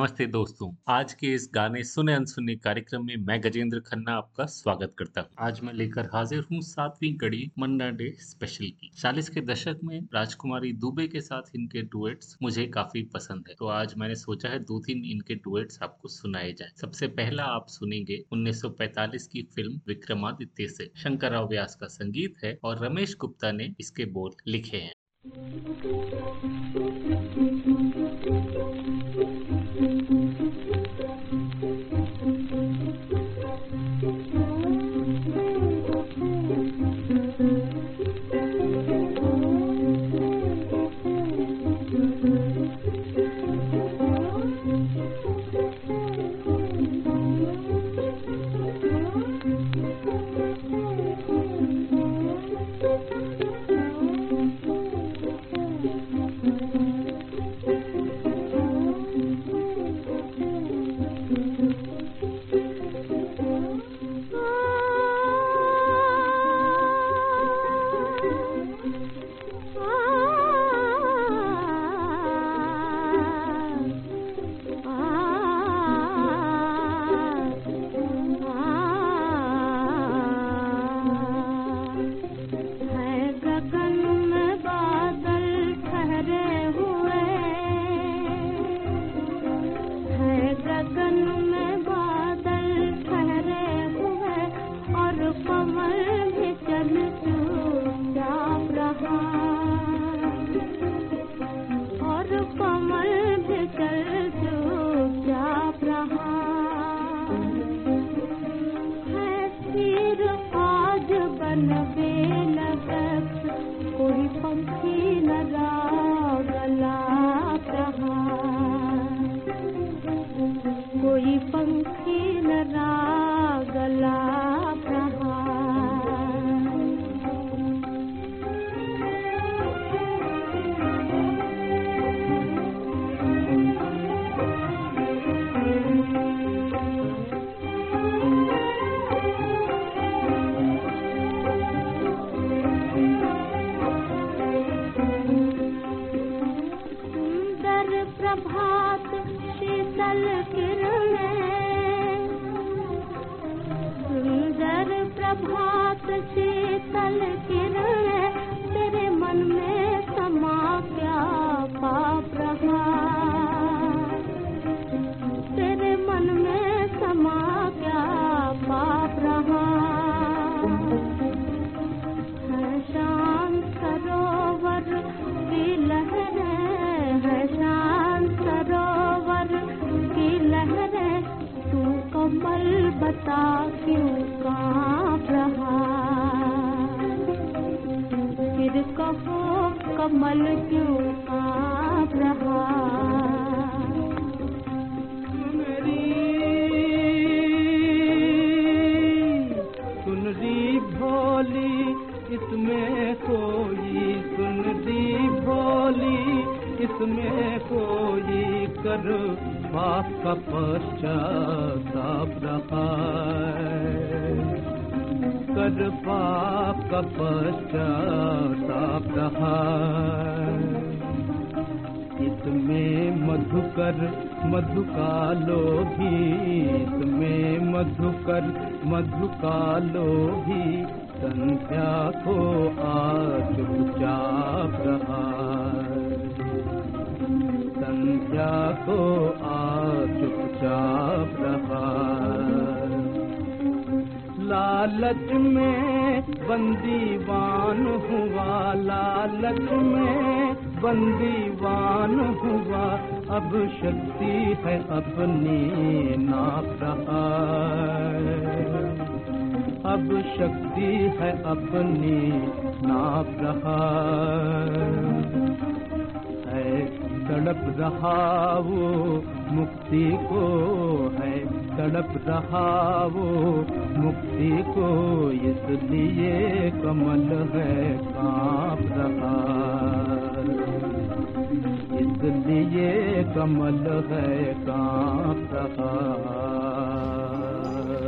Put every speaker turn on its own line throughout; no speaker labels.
नमस्ते दोस्तों। आज के इस गाने सुने अनसुने कार्यक्रम में मैं गजेंद्र खन्ना आपका स्वागत करता हूँ। आज मैं लेकर हाजिर हूँ सातवीं कड़ी मन्ना डे स्पेशल की। चालीस के दशक में राजकुमारी दुबे के साथ इनके डुएट्स मुझे काफ़ी पसंद है। तो आज मैंने सोचा है दो तीन इनके डुएट्स आपको सुनाए जाए। सबसे पहला आप सुनेंगे 1945 की फ़िल्म विक्रमादित्य से। शंकर राव व्यास का संगीत है और रमेश गुप्ता ने इसके बोल लिखे हैं।
कहा इसमें मधुकर मधुका लो गीत मधुकर मधुका लो भी संध्या को आज बुझा रहा संध्या को आज बुझा रहा लालच में बंदीवान हुआ, लालच में बंदीवान हुआ। अब शक्ति है अपनी नाप रहा अब शक्ति है अपनी नाप रहा है तड़प रहा वो मुक्ति को, है तड़प रहा वो मुक्ति को, इसलिए कमल है काँप रहा। इसलिए कमल है काँप रहा।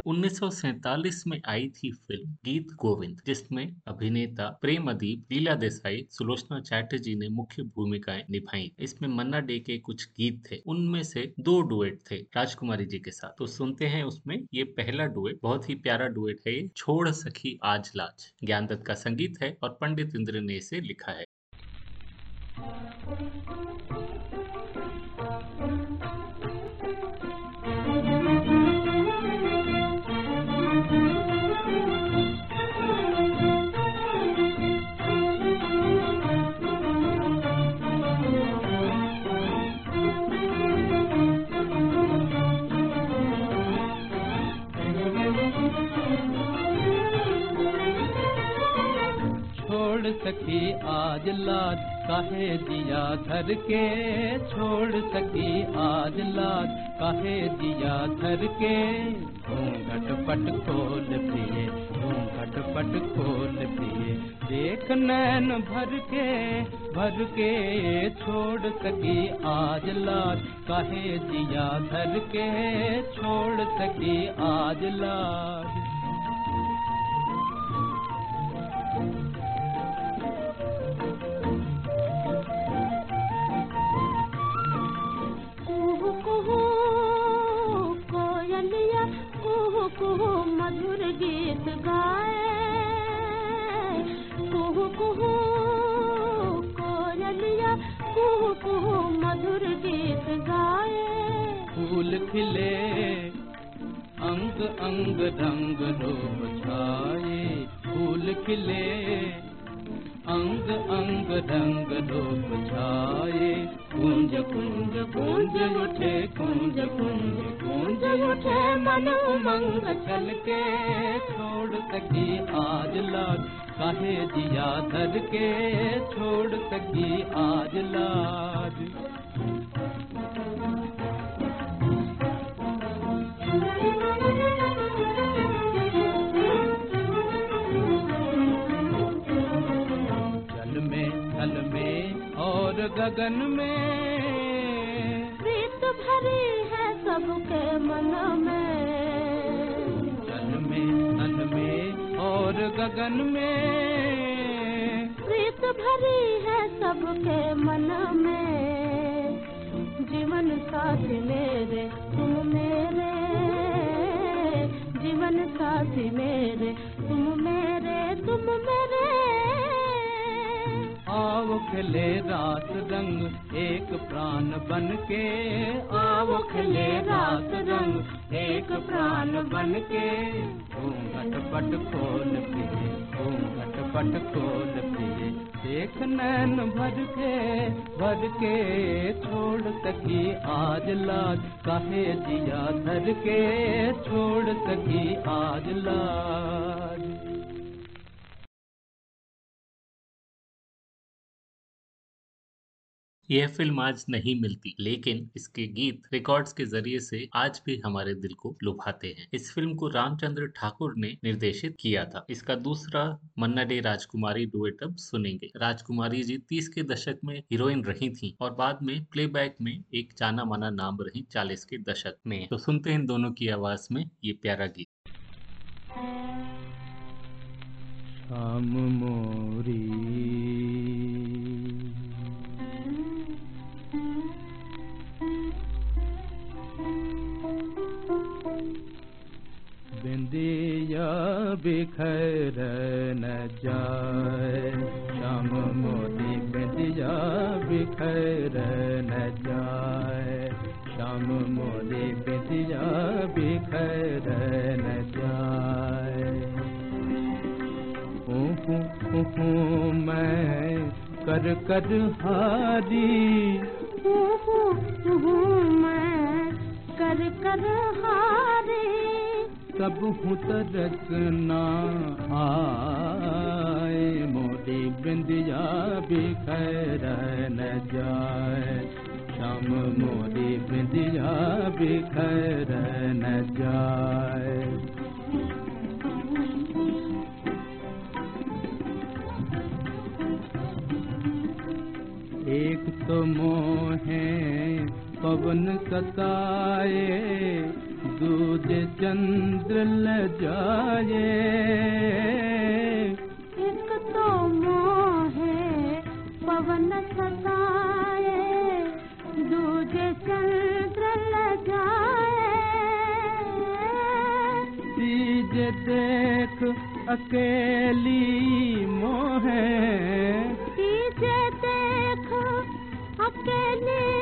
1947 में आई थी फ़िल्म गीत गोविंद, जिसमें अभिनेता प्रेम अदीप लीला देसाई, सुलोचना चैटर्जी ने मुख्य भूमिकाएँ निभाई। इसमें मन्ना डे के कुछ गीत थे। उनमें से दो डुएट थे राजकुमारी जी के साथ। तो सुनते हैं उसमें, ये पहला डुएट, बहुत ही प्यारा डुएट है छोड़ सखी आज लाज। ज्ञान दत्त का संगीत है और पंडित इंद्र ने इसे लिखा है।
सकी, आज लाज काहे दिया धर के? छोड़ सकी, आज लाज काहे दिया धर के? घूंघट पट खोल पिए घूंघट पट खोल पिए देख नैन भर के भर के छोड़ सकी, आज लाज काहे दिया धर के? छोड़ सकी, आज लाज अंग रंग रूप छाए, फूल खिले। अंग अंग रंग रूप छाए। कुंज कुंज कुंज उठे, कुंज कुंज कुंज उठे, मन उमंग छल के। छोड़ सकी आज लाज काहे दिया धर के? छोड़ सकी आज लाज गगन में।
प्रीत भरी है सबके मन में।
जल में तन में और गगन में।
प्रीत भरी है सबके मन में। जीवन साथी मेरे तुम मेरे। जीवन साथी मेरे तुम मेरे तुम मेरे।
आओ खिले रात रंग, एक प्राण बन के। आओ खिले रात रंग, एक प्राण बन के। घूंघट पट खोल पिए घूंघट पट खोल पिए देख नैन भर के भर के छोड़ सकी आज लाज काहे दिया धर के, छोड़ सकी आज लाज
यह फ़िल्म आज नहीं मिलती, लेकिन इसके गीत रिकॉर्ड्स के ज़रिए से आज भी हमारे दिल को लुभाते हैं। इस फ़िल्म को रामचंद्र ठाकुर ने निर्देशित किया था। इसका दूसरा मन्ना डे राजकुमारी डुएट सुनेंगे। राजकुमारी जी तीस के दशक में हीरोइन रही थी और बाद में प्लेबैक में एक जाना माना नाम रही चालीस के दशक में। तो सुनते हैं दोनों की आवाज़ में ये प्यारा गीत।
शाम मोरी बिंदिया बिखर न जाए। श्याम मोदी बिंदिया बिखर न जाए। श्याम मोदी बिंदिया बिखर न जाए। ऊहू मैं कर कर हारी।
मैं कर कर हारी।
सब हूँ तरस ना आए मोदी बिंदिया भी खैर न जाए। श्याम मोदी बिंदिया भी खैर न जाए। एक तो मोह पवन सताए दूजे चंद्र ल जाए।
एक तो मोह पवन सताए दूजे चंद्र ल जाए।
तीजे देख अकेली मोह
तीजे देख अकेले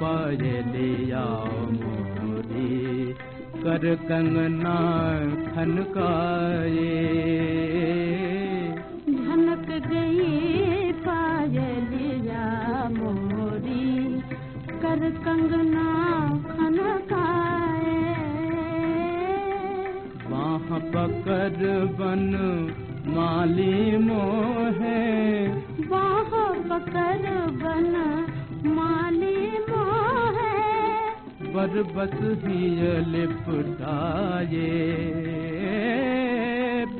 पायलिया मोरी कर कंगना खनकाए
झनक गई पायलिया मोरी कर कंगना खनकाए
बाह पकड़ बन माली मोहे।
बाह पकड़ बन
बर बस ही लिपटाए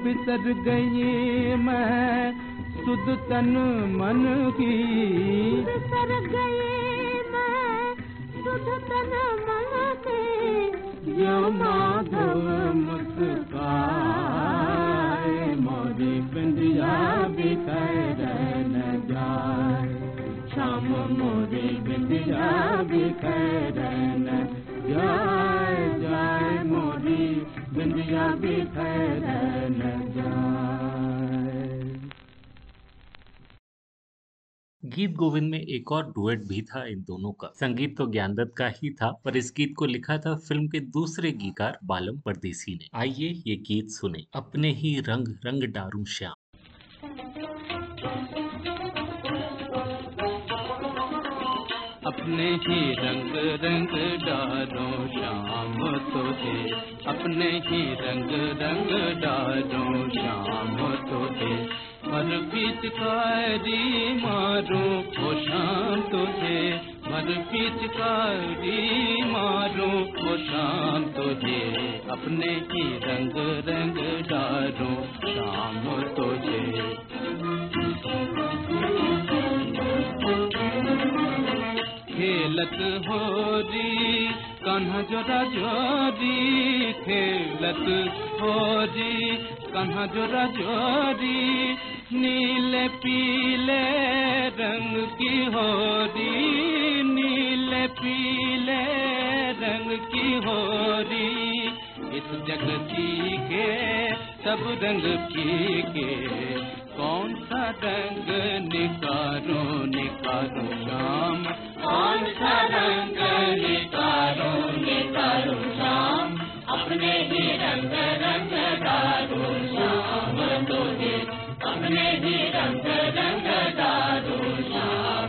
बिसर गई मैं सुध तन मन की।
बिसर गई मैं सुध तन मन के।
जो माधव मुस्काए मोरी बिंदिया बिखर न जाए। बिंदिया बिखर न जाए जाए मोरी बिंदिया बिखर न
गीत गोविंद में एक और डुएट भी था इन दोनों का। संगीत तो ज्ञानदत्त का ही था, पर इस गीत को लिखा था फ़िल्म के दूसरे गीतकार बालम परदेसी ने। आइए ये गीत सुने। अपने ही रंग रंग डारू श्याम।
अपने ही रंग रंग डालो, शाम तुझे अपने ही रंग रंग डालो, शाम तुझे मर पिचकारी मारो, ओ शाम तुझे मर पिचकारी मारो, ओ शाम तुझे अपने ही रंग रंग डालो, शाम तुझे खेलत होरी, कान्हा जोरा जोरी खेलत होरी, कान्हा जोरा जोरी नीले पीले रंग की होरी, नीले पीले रंग की होरी। इस जगती के सब रंग फीके कौन सा रंग निकारो निकारो शाम कौन सा रंग निकारो निकारो शाम अपने ही रंग रंग डारो शाम अपने ही रंग रंग डारो शाम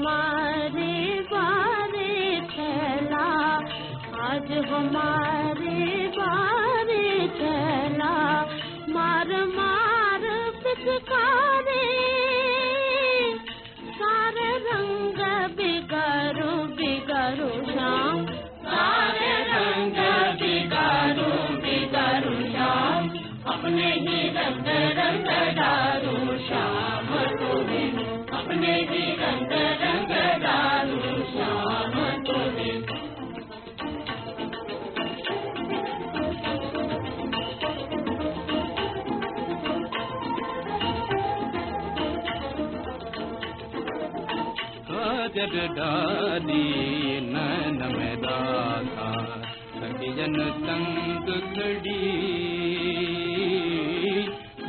हमारे बारे थैला आज हमारे बारे थैला मार मार पिचकारे सारे रंग बिगारो बिगारो शाम
सारे रंग बिगारो बिगारो शाम अपने ही रंग रंग डारो शाम काजर डाली नैन में दाता सखियन तंग खड़ी।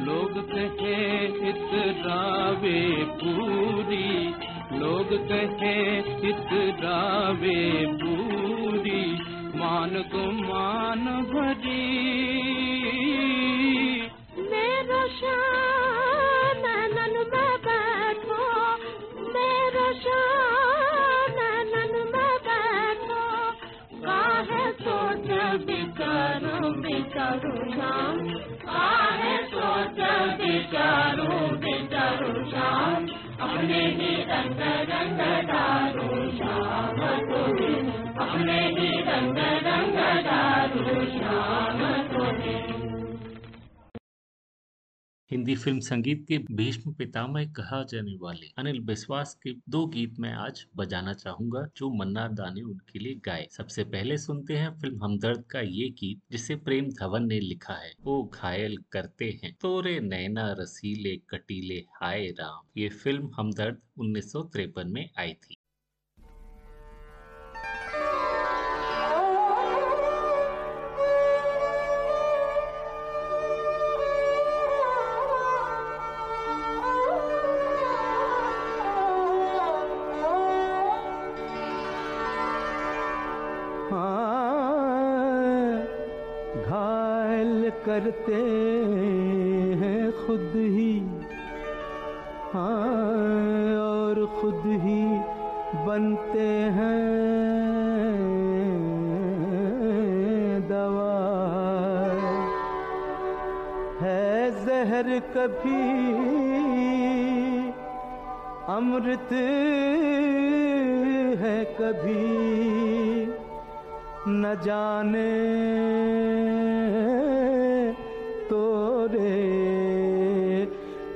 लोग कहे इतरावे पूरी। लोग कहे इतरावे पूरी। मान को मान भरी
अपने ही रंग रंग डारूं शाम तुम्हें
हिंदी फ़िल्म संगीत के भीष्म पितामह कहा जाने वाले अनिल विश्वास के दो गीत मैं आज बजाना चाहूँगा, जो मन्ना दा ने उनके लिए गाए। सबसे पहले सुनते हैं फ़िल्म हमदर्द का ये गीत, जिसे प्रेम धवन ने लिखा है। वो घायल करते हैं। तोरे नैना रसीले कटीले, हाय राम। ये फ़िल्म हमदर्द उन्नीस सौ तिरपन में आई थी।
जहर कभी अमृत है कभी न जाने तोरे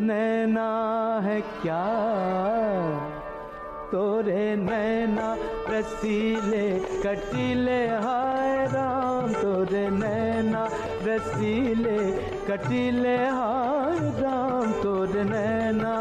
नैना है क्या? तोरे नैना रसीले कटीले हाय राम, तोरे नैना रसीले कटीले हाय राम तोरे नैना।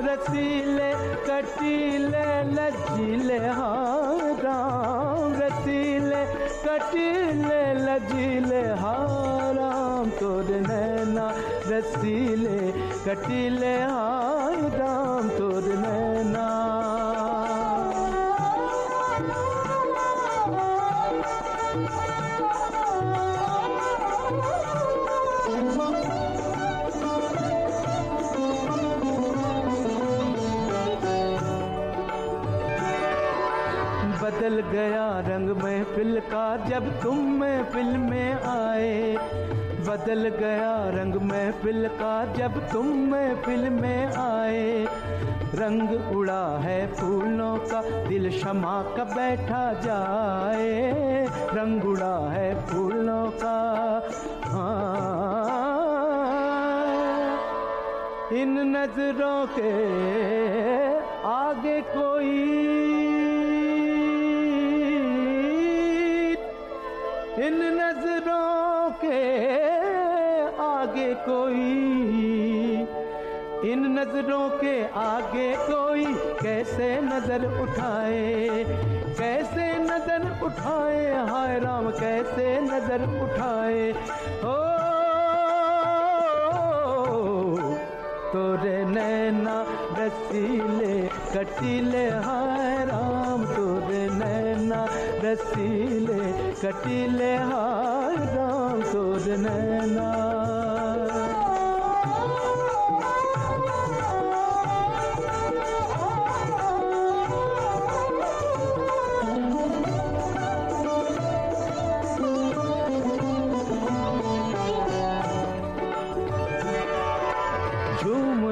रसीले, कटिले, लजीले हाँ राम रसीले, कटिले, लजीले हाँ राम तोर नैना। रसीले, कटिले हाँ राम तोर महफिल का जब तुम महफिल में आए, बदल गया रंग महफिल का जब तुम महफिल में आए। रंग उड़ा है फूलों का, दिल शमा का बैठा जाए। रंग उड़ा है फूलों का हाँ। इन नज़रों के आगे कोई इन नज़रों के आगे कोई, इन नज़रों के आगे कोई कैसे नज़र उठाए, कैसे नज़र उठाए, हाय राम कैसे नज़र उठाए, ओ, तोरे नैना रसीले, कटीले, हाय राम तोरे नैना रसीले कटीले हाय राम तोरे नैना।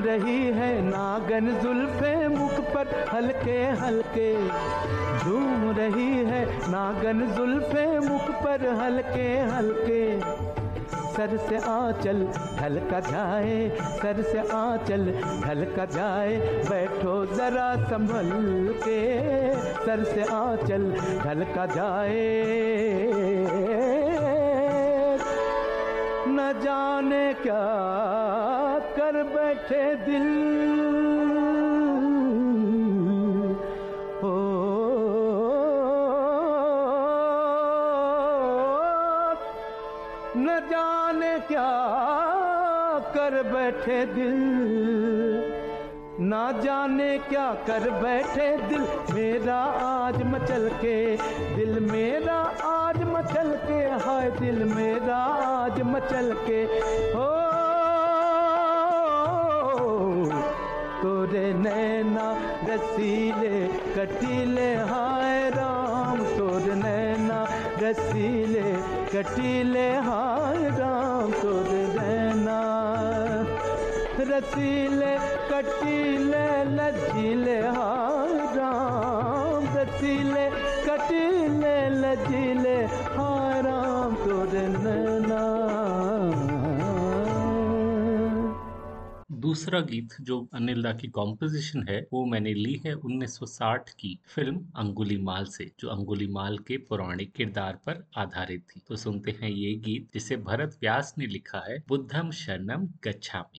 रही है नागन जुल्फे मुख पर हल्के हल्के। झूम रही है, नागन जुल्फे मुख पर हल्के हल्के। सर से आंचल ढलका जाए, सर से आंचल ढलका जाए, बैठो जरा संभल के। सर से आंचल ढलका जाए। न जाने क्या कर बैठे दिल। बैठे दिल। ना जाने क्या कर बैठे दिल। मेरा आज मचल के दिल, मेरा आज मचल के, हाय दिल, मेरा आज मचल के। हो तोरे नैना रसीले कटीले, हाय राम। तोरे नैना रसीले कटीले, हाय रसीले, कटीले, लजीले, हाय राम। रसीले, कटीले, लजीले, हाय राम, तोरे
दूसरा गीत जो अनिल दा की कॉम्पोजिशन है, वो मैंने ली है 1960 की फ़िल्म अंगुली माल से, जो अंगुली माल के पौराणिक किरदार पर आधारित थी। तो सुनते हैं ये गीत, जिसे भरत व्यास ने लिखा है, बुद्धम शरणम गच्छामि।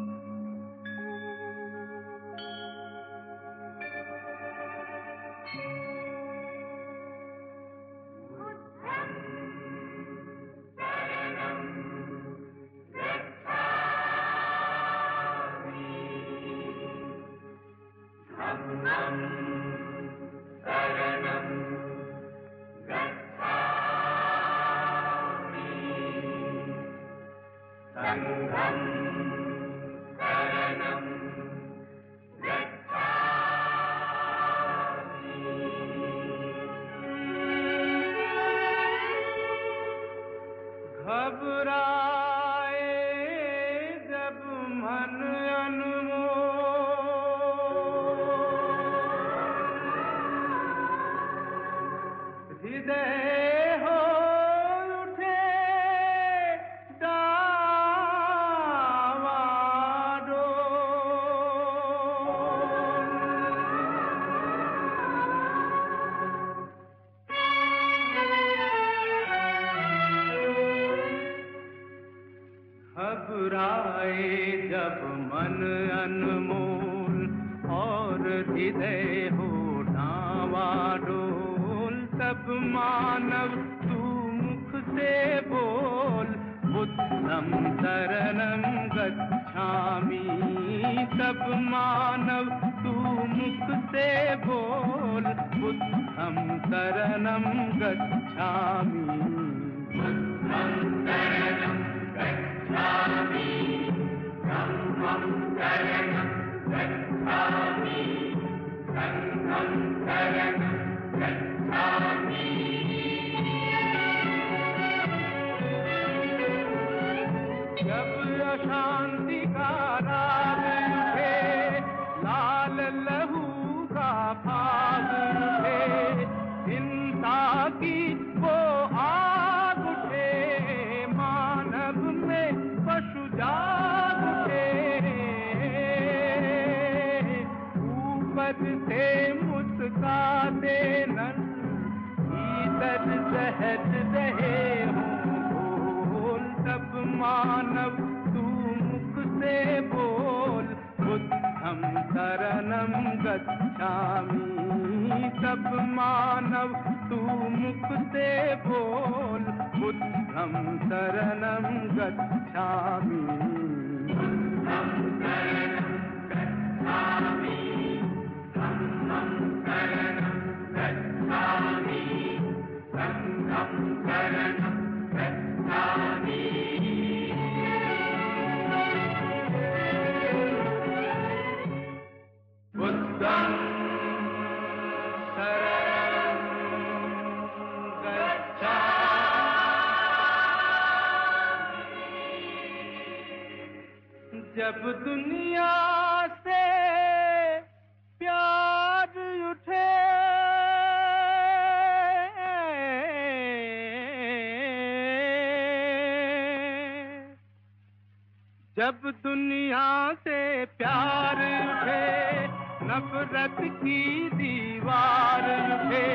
नफरत की दीवार उठे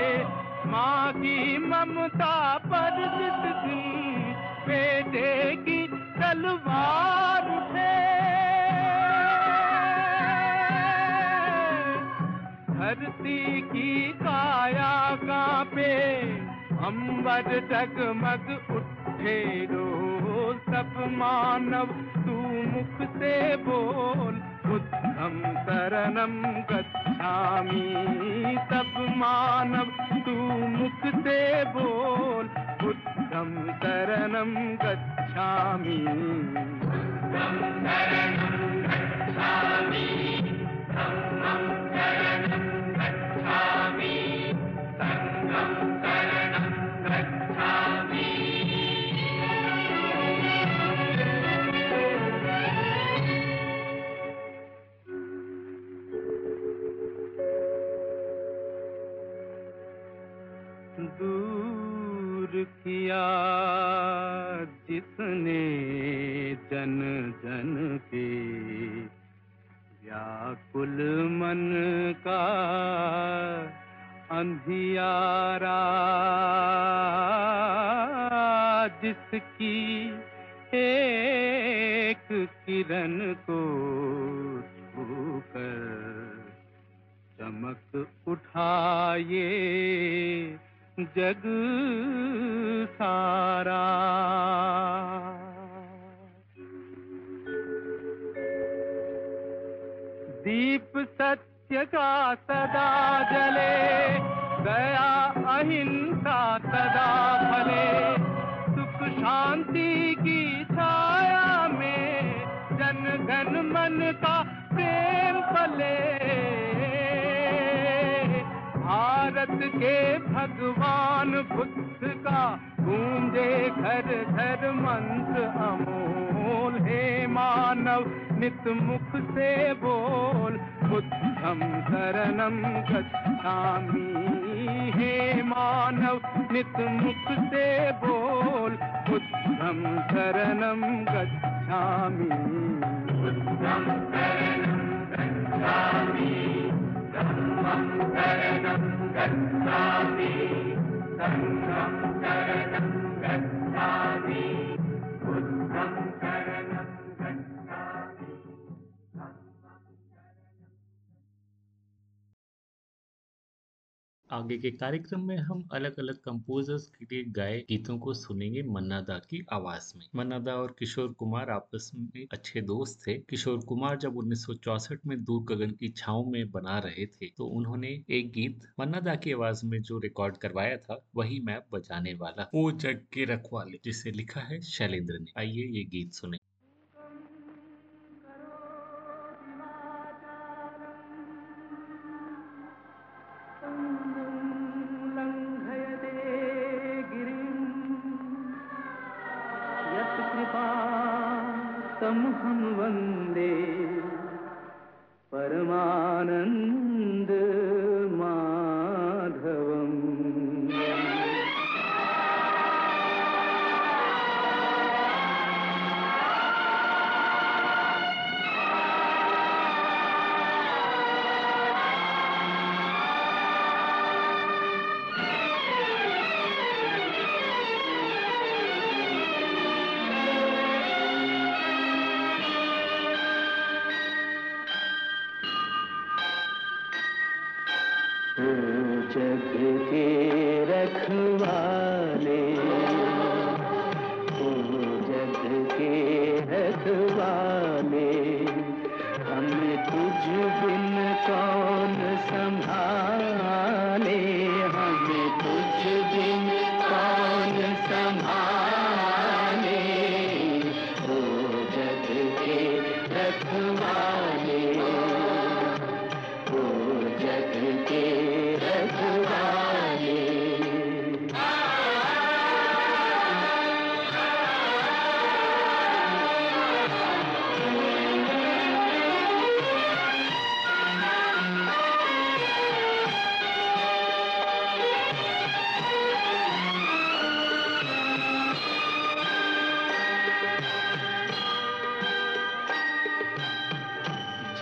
माँ की ममता पर जिस दिन बेटे की तलवार उठे धरती की काया कांपे, अंबर डगमग उठे। रो सब मानव तू मुख से बोल बुद्धम शरणम गच्छामि। तब मानव तू मुख से बोल। बुद्धं शरणं गच्छामि। किया जिसने जन जन के। व्याकुल मन का अंधियारा जिसकी एक किरण को छूकर चमक उठाए जग सारा। दीप सत्य का सदा जले गया अहिंसा सदा फले। सुख शांति की छाया में जन गण मन का प्रेम पले भारत के भगवान बुद्ध का गूंजे घर घर मंत्र अमोल, हे मानव, नित मुख से बोल। बुद्धम शरणम गच्छामि, हे मानव, नित मुख से बोल। बुद्धम शरणम गच्छामि। बुद्धम शरणम गच्छामि। धम्मं शरणं गच्छामि। संघं शरणं गच्छामि। बुद्धं शरणं
आगे के कार्यक्रम में हम अलग अलग कंपोजर्स के लिए गाए गीतों को सुनेंगे मन्ना दा की आवाज़ में। मन्नादा और किशोर कुमार आपस में अच्छे दोस्त थे। किशोर कुमार जब 1964 में दूर गगन की छाव में बना रहे थे तो उन्होंने एक गीत मन्नादा की आवाज़ में जो रिकॉर्ड करवाया था, वही मैं बजाने वाला वो जग के रखवाले, जिसे लिखा है शैलेंद्र ने। आइए ये गीत सुने।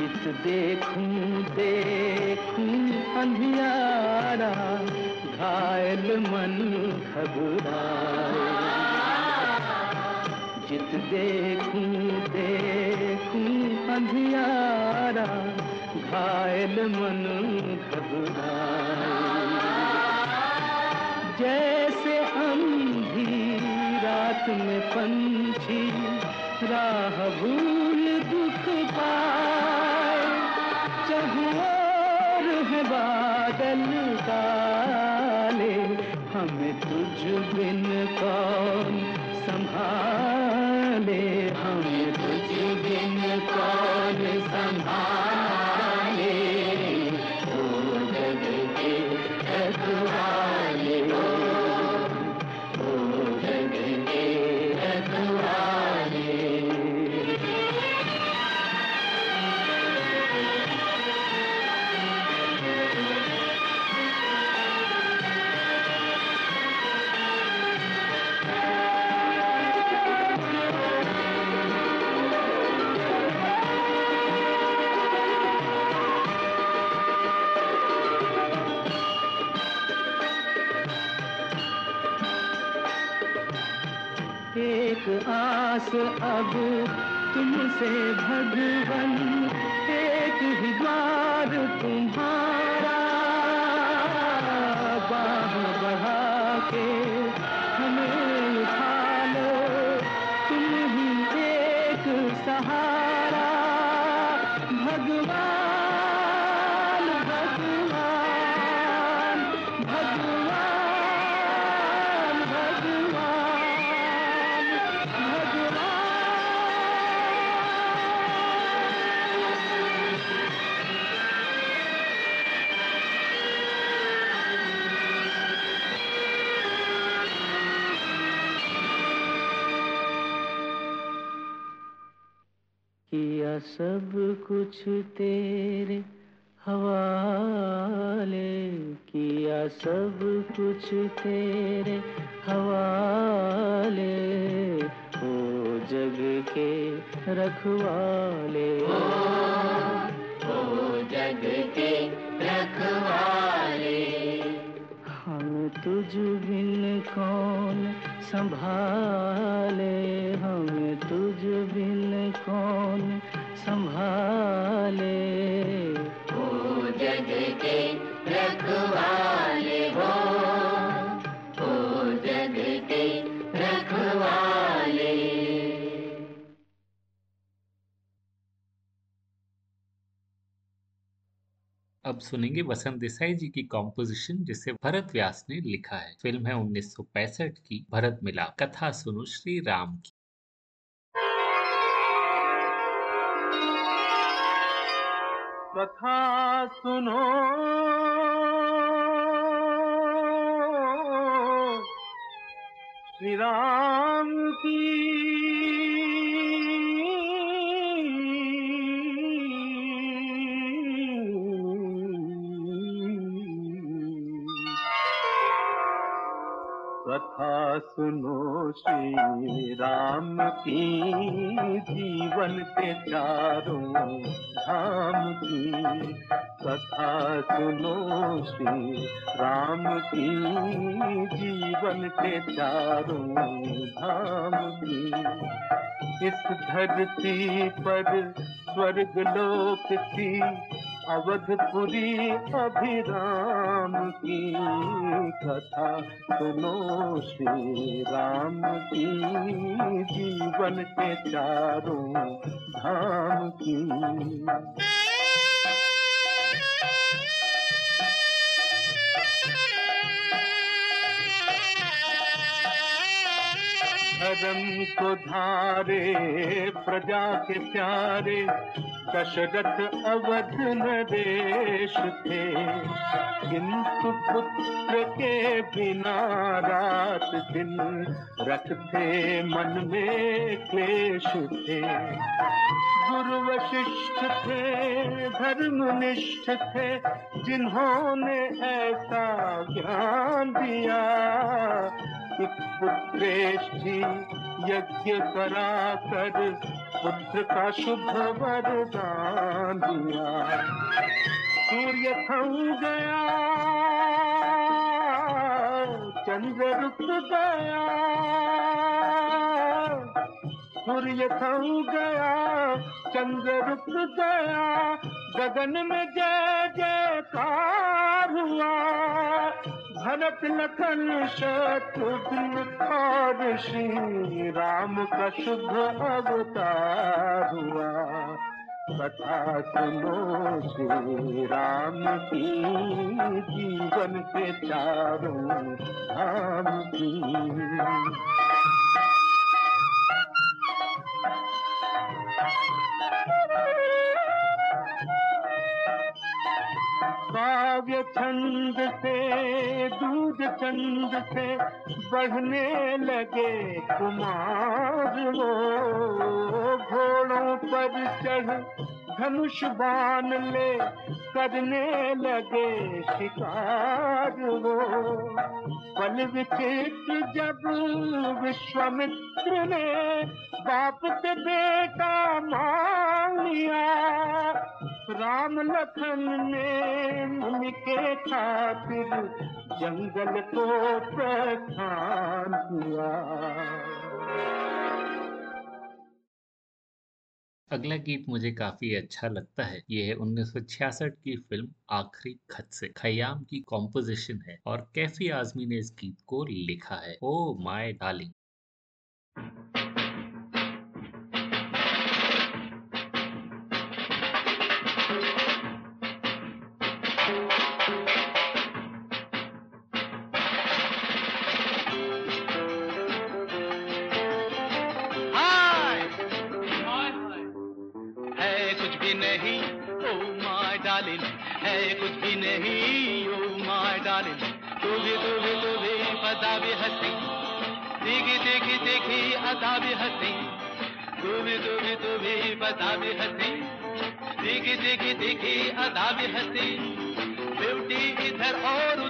देखूँ देखूँ अंधियारा घायल मन घबराए। जित देखूँ देखूँ अंधियारा घायल मन घबराए। जैसे अंधी रात में पंछी, राह भूल दुख पाए। चहुओर है बादल काले। हमें तुझ बिन कौन संभाले। हमें तुझ बिन कौन अब तुमसे भगवन सब कुछ तेरे हवाले किया सब कुछ तेरे हवाले। ओ जग के रखवाले। ओ ओ जग के रखवाले। हम तुझ बिन कौन संभाले हम तुझ बिन ओ जग के रखवाले हो। ओ जग के रखवाले।
अब सुनेंगे वसंत देसाई जी की कॉम्पोजिशन जिसे भरत व्यास ने लिखा है। फ़िल्म है 1965 की भरत मिला। कथा सुनो श्री राम की।
कथा सुनो। श्री राम की कथा सुनो श्री राम की जीवन के चारों धाम की। कथा सुनो श्री राम की जीवन के चारों धाम की। इस धरती पर स्वर्ग लोक की अवधपुरी अभिराम की कथा सुनो श्री राम की। जीवन के चारों धाम की। धर्म को धारे, प्रजा के प्यारे दशरथ अवध नरेश थे। किंतु पुत्र के बिना रात दिन रखते मन में क्लेश थे। गुरु वशिष्ठ थे, धर्मनिष्ठ थे, जिन्होंने ऐसा ज्ञान दिया। पुत्रेश जी
यज्ञ करा कर पुत्र का शुभ वरदान दिया सूर्य थम गया, चंद्र रुक गया। सूर्य थम गया, चंद्र रुक गया, गगन में जय जयकार हुआ। भरत लखन शत्रुघ्न श्री राम का शुभ अवतार हुआ कथा सुनो श्री राम की जीवन के चारों धाम की काव्य छंद से, दूध चंद से बढ़ने लगे कुमार वो। घोड़ों पर चढ़ धनुष बान ले करने लगे शिकार वो। पल विचित्र जब विश्वामित्र ने बाप से बेटा मान लिया राम लखन ने मुनि के खातिर जंगल को प्रस्थान किया
अगला गीत मुझे काफ़ी अच्छा लगता है। ये है 1966 की फ़िल्म आखिरी खत से। खयाम की कॉम्पोजिशन है और कैफी आजमी ने इस गीत को लिखा है। ओ माय डार्लिंग
भी हसी। दिखी दिखी दिखी अदाबी हसी। ब्यूटी इधर और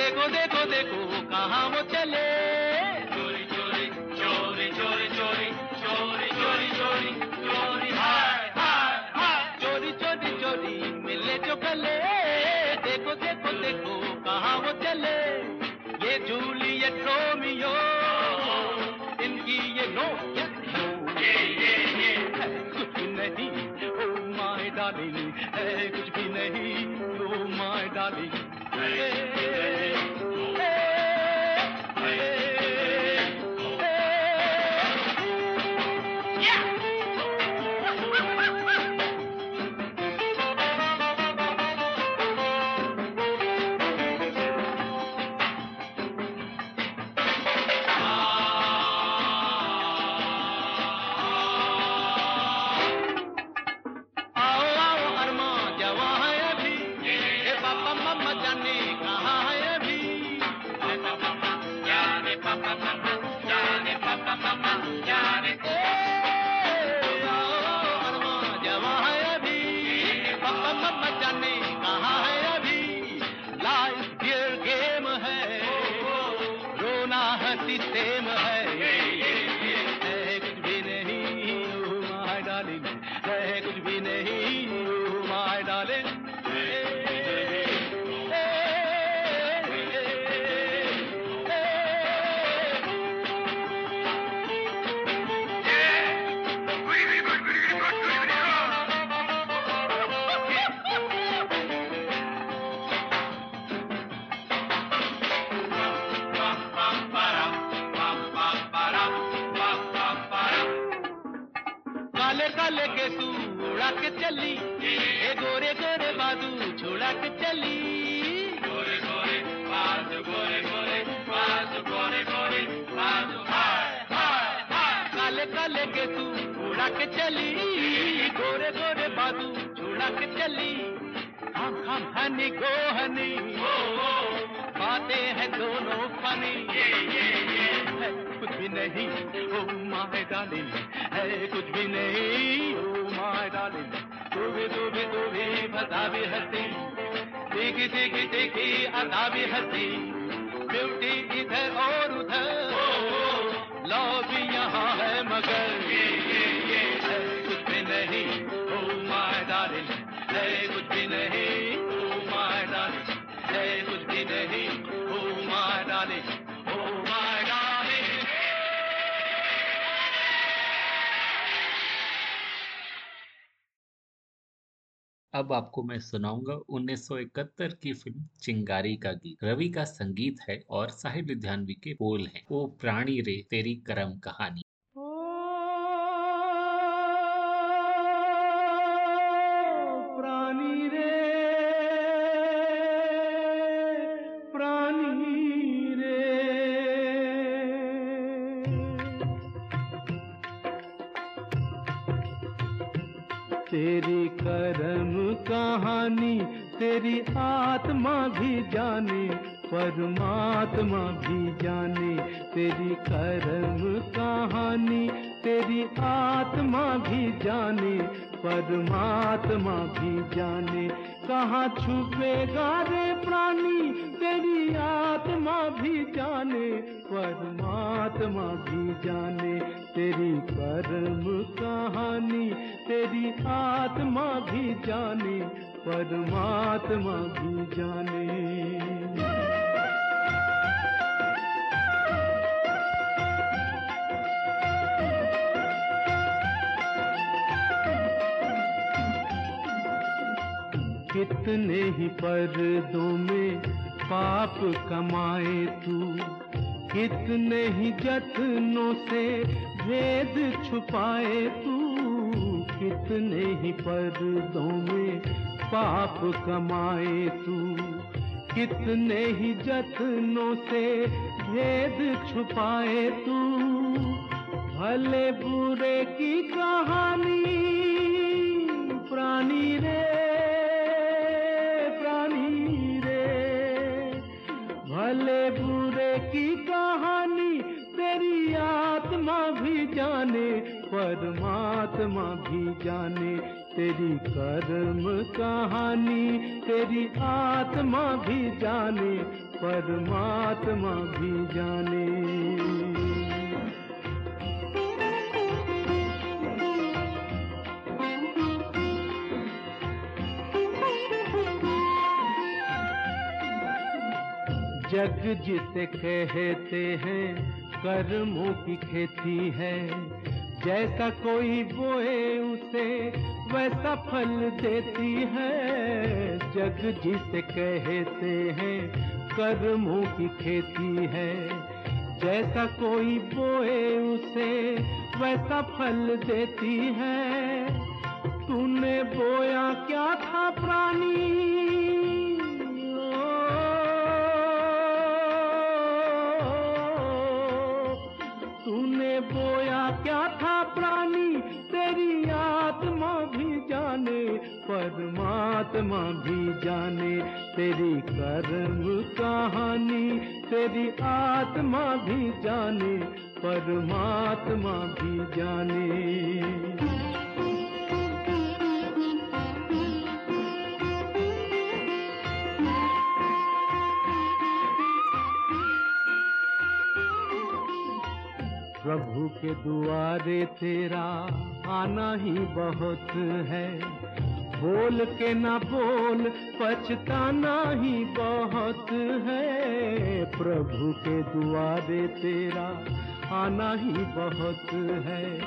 देखो देखो देखो कहाँ वो चले। चोरी चोरी चोरी चोरी चोरी चोरी चोरी चोरी चोरी। हाय हाय हाय। चोरी चोरी चोरी मिले जो गले। देखो देखो देखो कहाँ वो चले। ये जूलियट रोमियो इनकी ये नो ये ये ये। कुछ नहीं ओ माय डार्लिंग कुछ भी नहीं ओ माय डार्लिंग
अब आपको मैं सुनाऊँगा 1971 की फ़िल्म चिंगारी का गीत। रवि का संगीत है और साहिब लुधियानवी के बोल हैं। वो प्राणी रे तेरी करम कहानी।
भले बुरे की कहानी, तेरी आत्मा भी जाने, परमात्मा भी जाने। तेरी कर्म कहानी, तेरी आत्मा भी जाने, परमात्मा भी जाने। जग जिसे कहते हैं, कर्मों की खेती है। जैसा कोई बोए उसे, वैसा फल देती है। जग जिसे कहते हैं, कर्मों की खेती है। जैसा कोई बोए उसे, वैसा फल देती है। तूने बोया क्या था प्राणी? परमात्मा भी जाने तेरी कर्म कहानी, तेरी आत्मा भी जाने, परमात्मा भी जाने। प्रभु के दुआरे तेरा आना ही बहुत है। बोल के ना बोल, पछताना ही बहुत है। प्रभु के दुआरे तेरा आना ही बहुत है।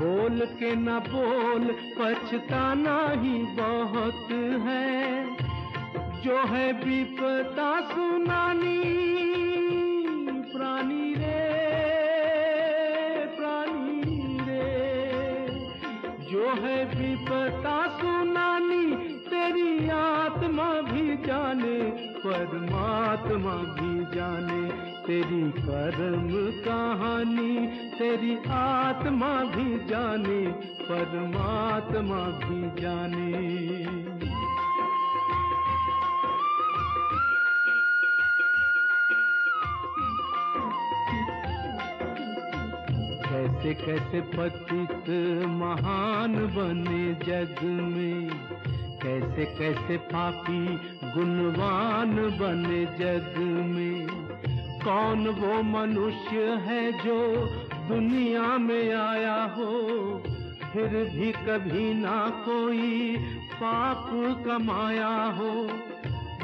बोल के ना बोल, पछताना ही बहुत है। जो है विपदा सुनानी, प्राणी रे
है भी पता सुनानी, तेरी आत्मा भी जाने, परमात्मा भी जाने। तेरी कर्म कहानी, तेरी आत्मा भी जाने, परमात्मा भी जाने। कैसे कैसे पतित महान बने जग में? कैसे कैसे पापी गुणवान बने जग में? कौन वो मनुष्य है जो दुनिया में आया हो? फिर भी कभी ना कोई पाप कमाया हो।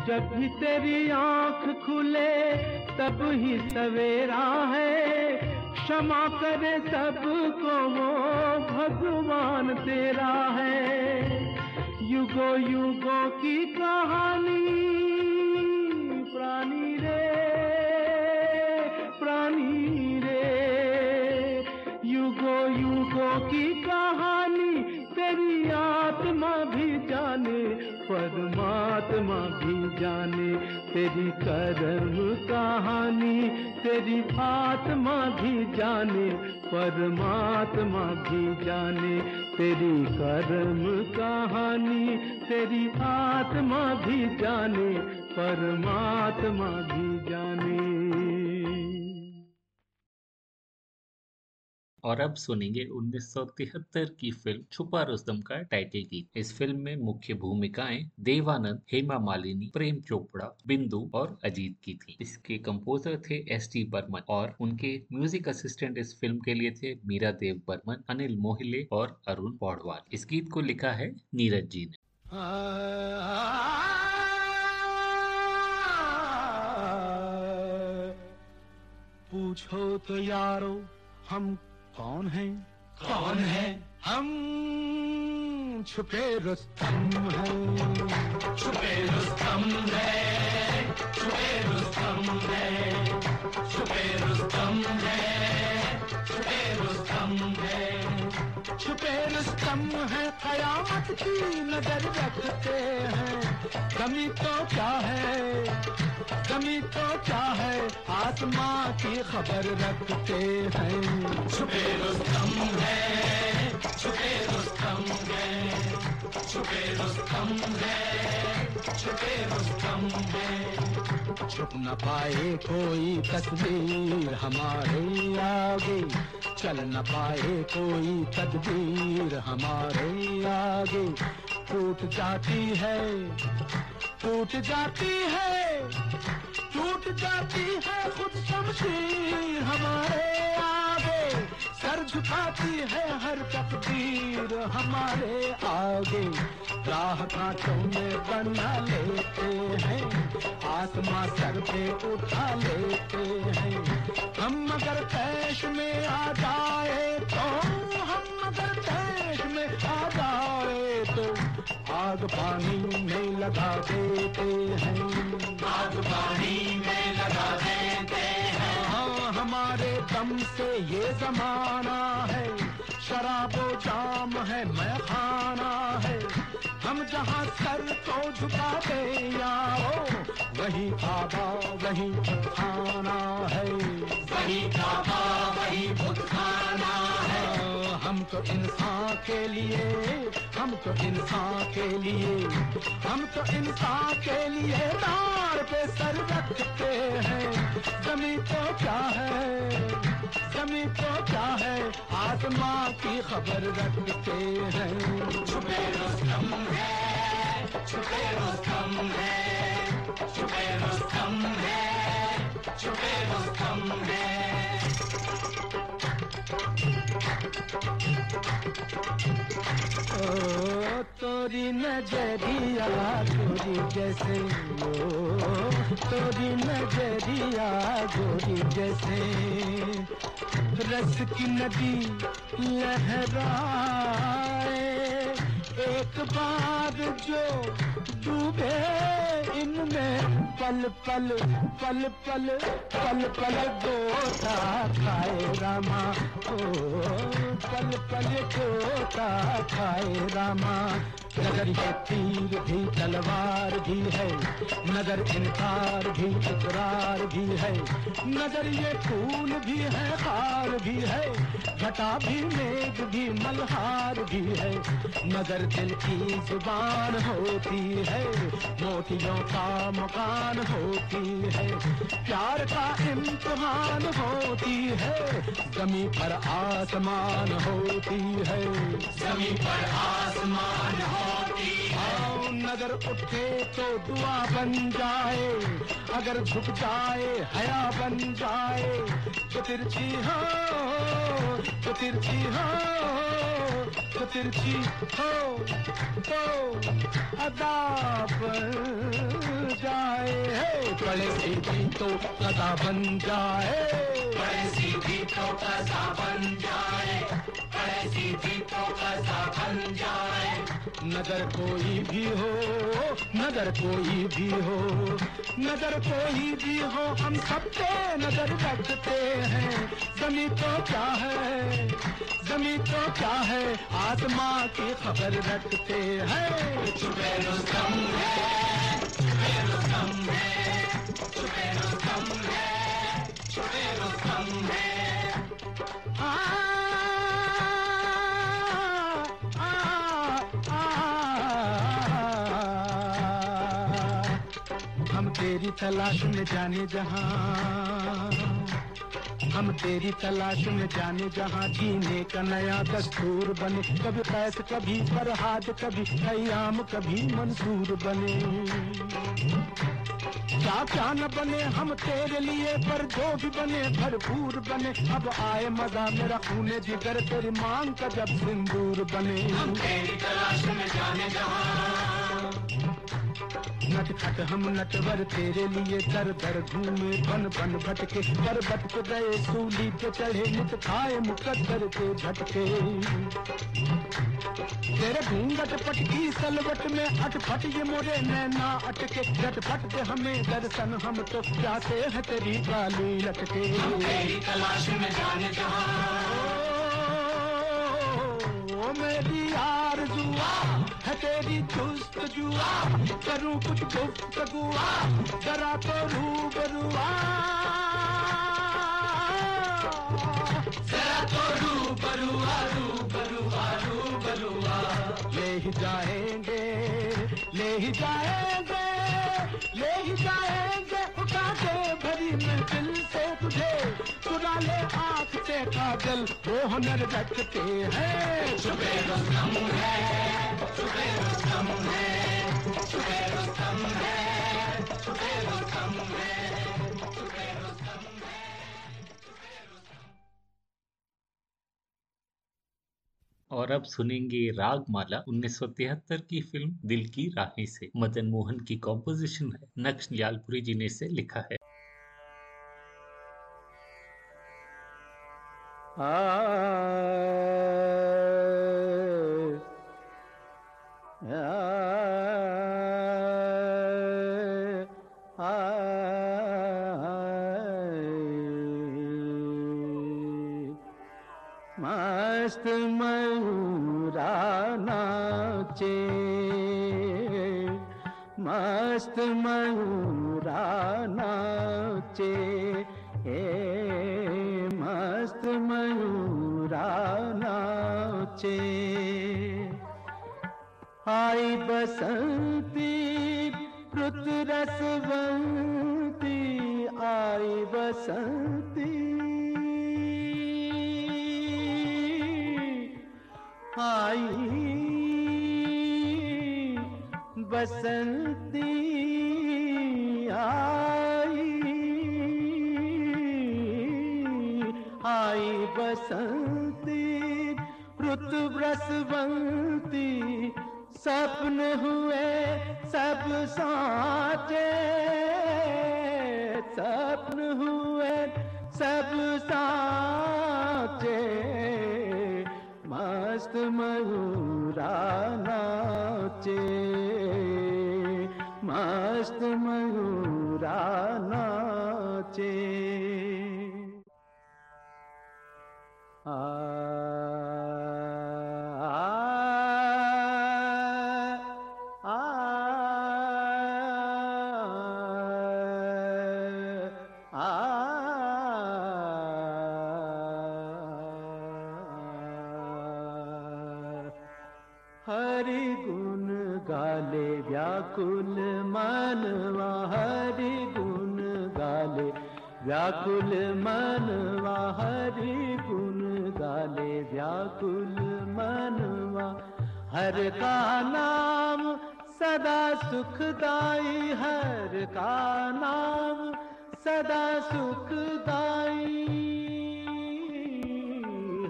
जब भी तेरी आँख खुले, तब ही सवेरा है। क्षमा करे सबको भगवान तेरा है। युगो युगो की कहानी, प्राणी रे प्राणी रे। युगो युगो की कहानी, तेरी आत्मा भी जाने परमात्मा भी जाने तेरी कर्म कहानी, तेरी आत्मा भी जाने, परमात्मा भी जाने तेरी कर्म कहानी, तेरी आत्मा भी जाने, परमात्मा भी जाने।
और अब सुनेंगे 1973 की फ़िल्म छुपा रुस्तम का टाइटल गीत। इस फ़िल्म में मुख्य भूमिकाएँ देवानंद, हेमा मालिनी, प्रेम चोपड़ा, बिंदु और अजीत की थी। इसके कंपोजर थे एस टी बर्मन और उनके म्यूज़िक असिस्टेंट इस फ़िल्म के लिए थे मीरा देव बर्मन, अनिल मोहिले और अरुण पौडवाल। इस गीत को लिखा है नीरज जी ने।
पूछो तो यारो, हम कौन है? कौन है? हम छुपे रुस्तम है। छुपे रुस्तम है। छुपे रुस्तम है। छुपे रुस्तम है। छुपे रुस्तम है। छुपे रुस्तम है कयामत की नज़र रखते हैं। कमी तो क्या है? कमी तो क्या है? आत्मा की खबर रखते हैं। छुपे रुस्तम है। छुपे रुस्तम छुपे रुस्तम छुपे रुस्तम छुप न पाए कोई तस्वीर हमारे आगे, चल न पाए कोई तदबीर हमारे आगे। टूट जाती है, टूट जाती है, टूट जाती है खुद शमशीर हमारे आगे सर झुकाती है हर तकदीर। हमारे आगे राह कांटों में बना लेते हैं। आसमां सर पे उठा लेते हैं। हम अगर तैश में आ जाए तो हम अगर तैश में आ जाए तो आग पानी में लगा देते हैं। आग पानी में लगा देते दम से ये जमाना है। शराबो जाम है मैं खाना है। हम जहाँ सर को झुका दे यारो वही आबा वही खाना है। वही आबा वही खाना है। हम तो इंसान के लिए हम तो इंसान के लिए हम तो इंसान के लिए नार पे सर रखते हैं। जमी तो क्या है? जमी तो क्या है। आत्मा की खबर रखते हैं। छुपे रुस्तम है, छुपे रुस्तम है, छुपे रुस्तम है, छुपे रुस्तम है। ओ, तोरी नज़रिया गोरी जैसे ओ, तोरी नज़रिया गोरी जैसे। रस की नदी लहराए। एक बार जो डूबे इनमें पल पल पल पल पल पल गोता खाए रामा। ओ, पल पल गोता खाए रामा। नगर ये तीर भी, तलवार भी है। नगर इनकार भी, इकरार भी है। नगर ये फूल भी है हार भी है। घटा भी, मेघ भी, मलहार भी है। नगर दिल की ज़ुबान होती है। मोतियों का मकान होती है। प्यार का इम्तहान होती है। जमी पर आसमान होती है। जमी पर आसमान होती है। नगर उठे तो दुआ बन जाए। अगर झुक जाए हया बन जाए। तो तिरछी हो तो तिरछी हो। तो तिरछी हो तो अदा बन जाए है। बड़े सीधी तो अदा बन जाए। बड़े सीधी तो अदा बन जाए। बड़े सीधी तो अदा बन जाए। नगर कोई भी हो, नगर कोई भी हो, नगर कोई भी हो, हम सब पे नज़र रखते हैं। जमी तो क्या है, जमी तो क्या है, आत्मा की खबर रखते हैं। रुस्तम है है है है। तेरी तलाश में जाने जहाँ। हम तेरी तलाश में जाने जहाँ जीने का नया दस्तूर बने। कभी कैस कभी फरहाद, कभी कयाम कभी मंसूर बने। क्या क्या न बने हम तेरे लिए, पर जो भी बने, भरपूर बने। अब आए मज़ा मेरा खूने जिगर, तेरी मांग का जब सिंदूर बने। हम तेरी तलाश में जाने नट खट हम नटवर तेरे लिए दर दर घूमे बन बन भटके। पर्वत पे गए सूली पे चढ़े नित खाए मुकद्दर के झटके। तेरे घूंघट पटकी सलवट में अटपट ये मोरे नैना अटके। झटपट दे हमें दर्शन हम तो प्यासे है तेरी काली लटके। तेरी तलाश में जाने ओ मेरी आरजुआ। है तेरी दुस्त जुआ, करूँ कुछ गुफ्तगुआ जरा तो रूबरुआ। जरा तो रूबरुआ रूबरुआ रूबरुआ। ले ही जाएँगे, ले ही जाएँगे, ले ही जाएँगे, उठा के भरी महफिल से तुझे चुरा ले काजल वो हुनर रखते हैं।
और अब सुनेंगे राग माला 1973 की फ़िल्म दिल की राही से। मदन मोहन की कॉम्पोजिशन है, नक्श यालपुरी जी ने इसे लिखा है।
मस्त मयूरा नाचे मस्त मयूरा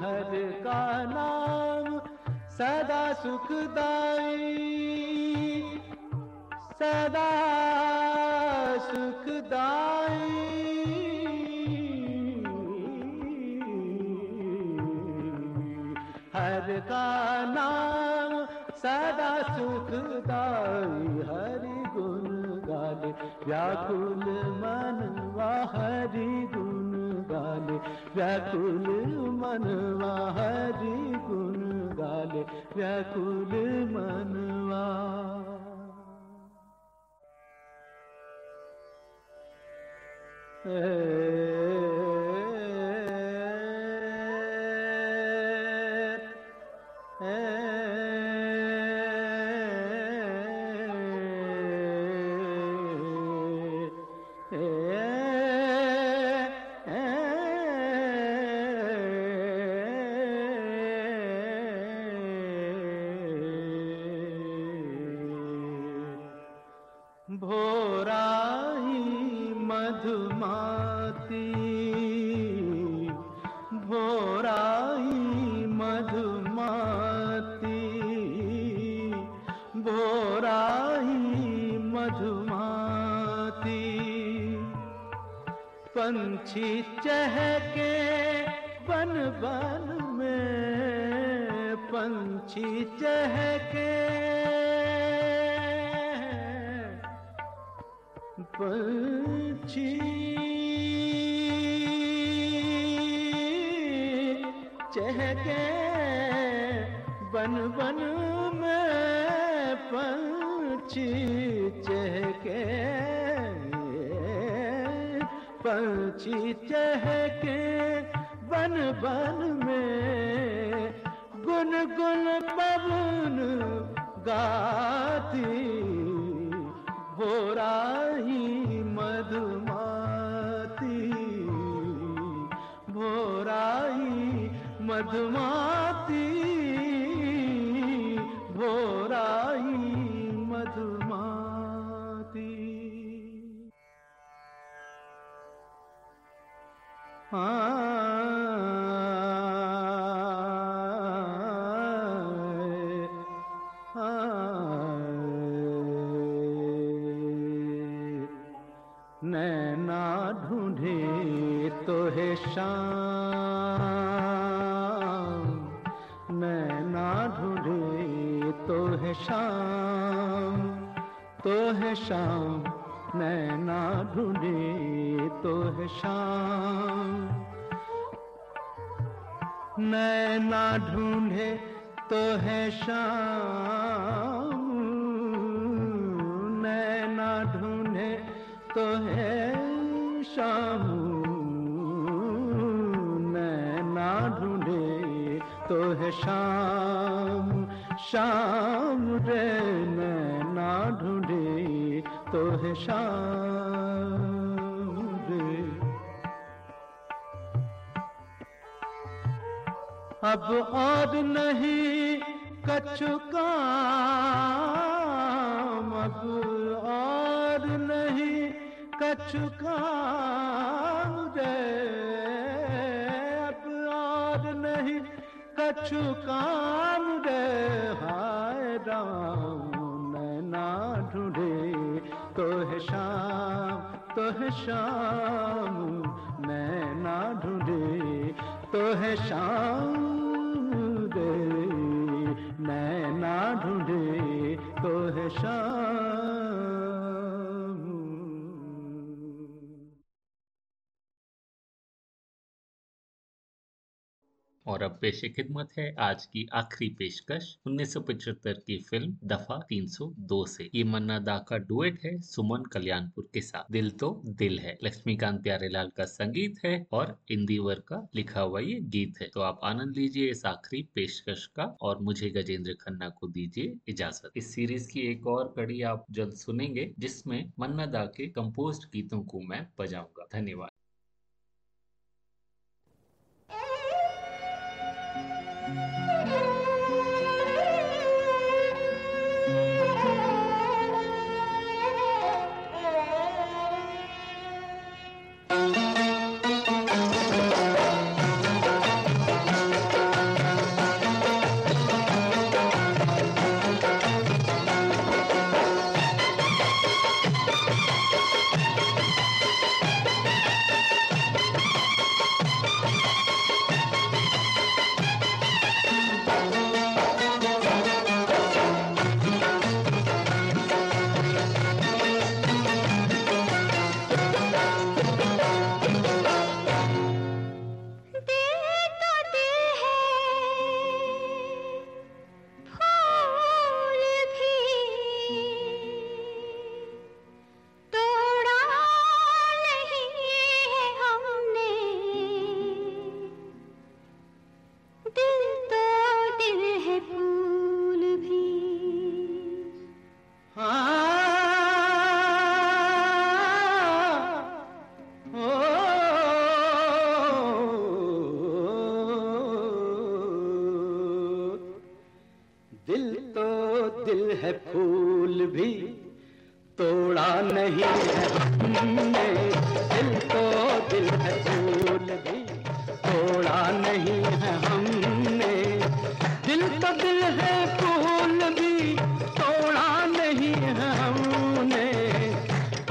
हर का नाम सदा सुखदाई। सदा सुखदाई। हर का नाम सदा सुखदाई। हरि गुण गाले, व्याकुल मनवा हरि गुण। व्याकुल मनवा हरि गुण गाले व्याकुल मनवा। ए हो राही मधुमाती भोराई मधुमाती। और अब पेश खिदमत है आज की आखिरी पेशकश 1975 की फ़िल्म दफ़ा 302 से ये मन्ना दा का डुएट है, सुमन कल्याणपुर के साथ। दिल तो दिल है। लक्ष्मीकांत प्यारेलाल का संगीत है और इंदिवर का लिखा हुआ ये गीत है। तो आप आनंद लीजिए इस आखिरी पेशकश का और मुझे गजेंद्र खन्ना को दीजिए इजाज़त। इस सीरीज़ की एक और कड़ी आप जल्द सुनेंगे, जिसमें मन्ना दा के कम्पोज गीतों को मैं बजाऊँगा। धन्यवाद।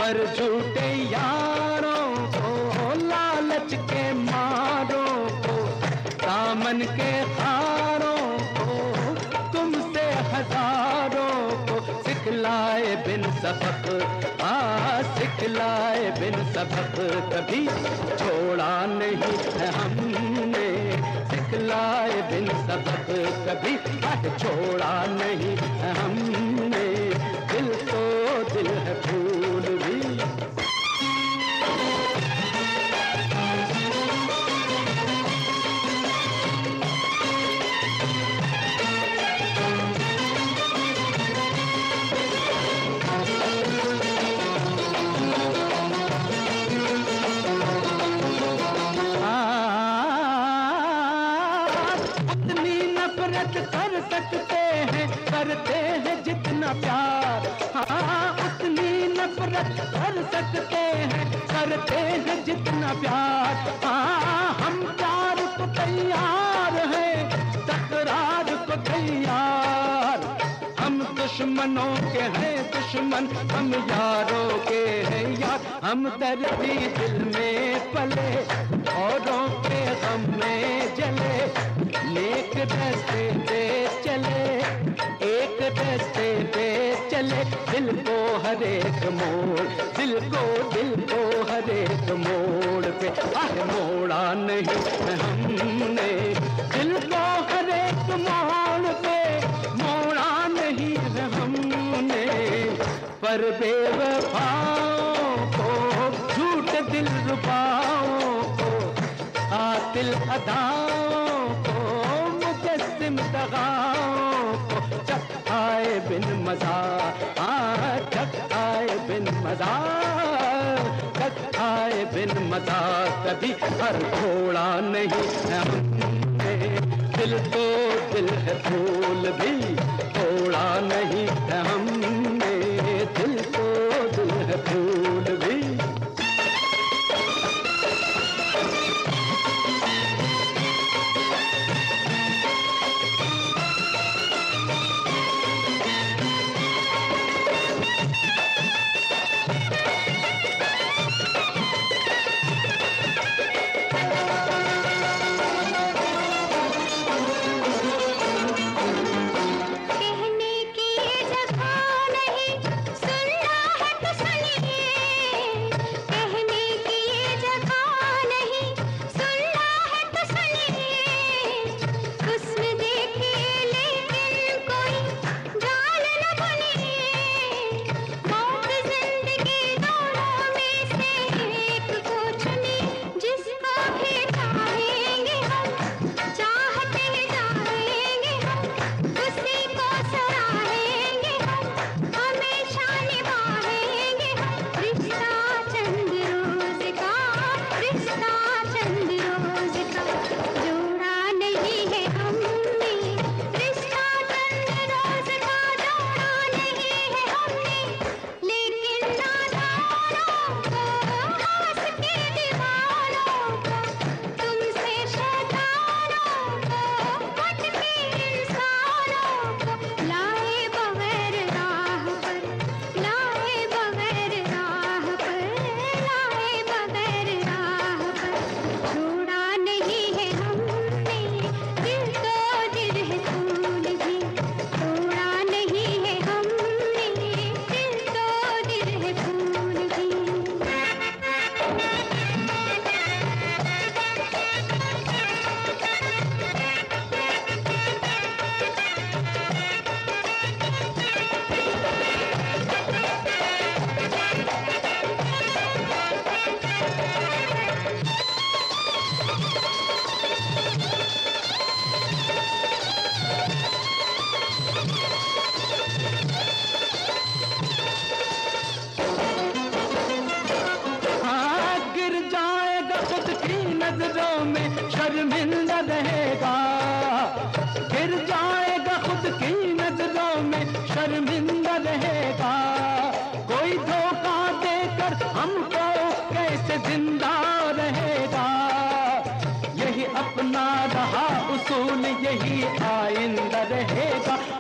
पर झूठे यारों को लालच के मारों को, दामन के हारों को, तुमसे हज़ारों को, सिखलाए बिन सबक आ सिखलाए बिन सबक, कभी छोड़ा नहीं है हमने, सिखलाए बिन सबक, कभी छोड़ा नहीं है हमने। ना प्यार हाँ उतनी नफरत कर सकते हैं, करते हैं जितना प्यार। हाँ हम प्यार को तैयार हैं, तकरार को तैयार। हम दुश्मनों के हैं, दुश्मन हम यारों के हैं, यार। हम दर्दी दिल में पले, औरों के हमने जले लेक दस्ते चले। बेचते पे चले दिल को हरेक मोड़, दिल को दिल को हरेक मोड़ पे। हर मोड़ा नहीं हमने, दिल को हरे मोड़ पे। मोड़ा नहीं हमने, पर बेवफाओं को, झूठ दिल रुपाओं को आतिल अदा मज़ा। आए बिन मज़ा आए बिन मज़ा। कभी हर घोड़ा नहीं हमने। दिल तो दिल है फूल भी थोड़ा
नहीं हमने। दिल तो दिल
है फूल भी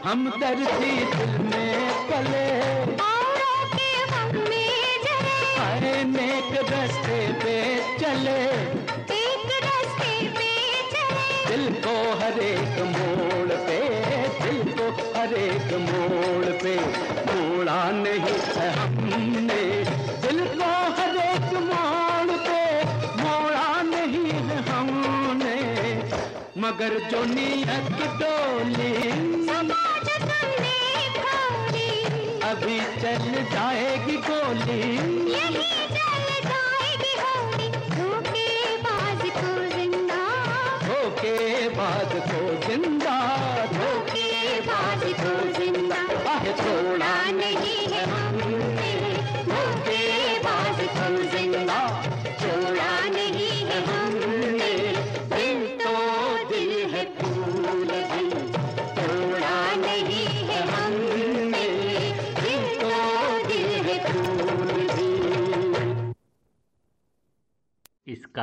हम दर्दी दिल में पले आए नेक रस्ते पे चले।
एक रास्ते पे चले।
दिल को हर एक मोड़ पे दिल को हर एक मोड़ पे। मोड़ा नहीं है हमने दिल को हर एक मोड़ पे। मोड़ा नहीं है हमने मगर जो नियत डोली चल जाएगी गोली
यही चल जाएगी होली धोखेबाज को ज़िंदा।
धोखे बाद को ज़िंदा।
धोखेबाज को ज़िंदा।
थोड़ा छोड़ा
नहीं है।